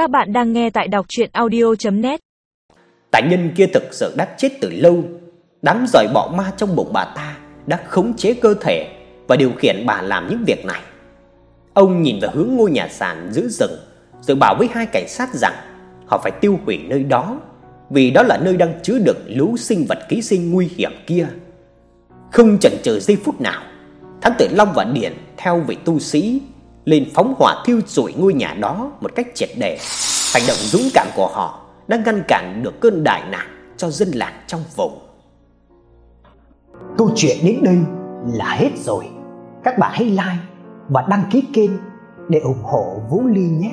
Các bạn đang nghe tại đọc chuyện audio.net Tại nhân kia thực sự đã chết từ lâu. Đám giỏi bỏ ma trong bụng bà ta đã khống chế cơ thể và điều khiển bà làm những việc này. Ông nhìn về hướng ngôi nhà sàn giữ rừng, rồi bảo với hai cảnh sát rằng họ phải tiêu hủy nơi đó, vì đó là nơi đang chứa đựng lũ sinh vật ký sinh nguy hiểm kia. Không chần chừ giây phút nào, thánh tử Long và Điền theo vị tu sĩ lên phóng hỏa thiêu rụi ngôi nhà đó một cách triệt để. Hành động dũng cảm của họ đã ngăn cản được cơn đại nạn cho dân làng trong vùng. Câu chuyện đến đây là hết rồi. Các bạn hãy like và đăng ký kênh để ủng hộ Vũ Ly nhé.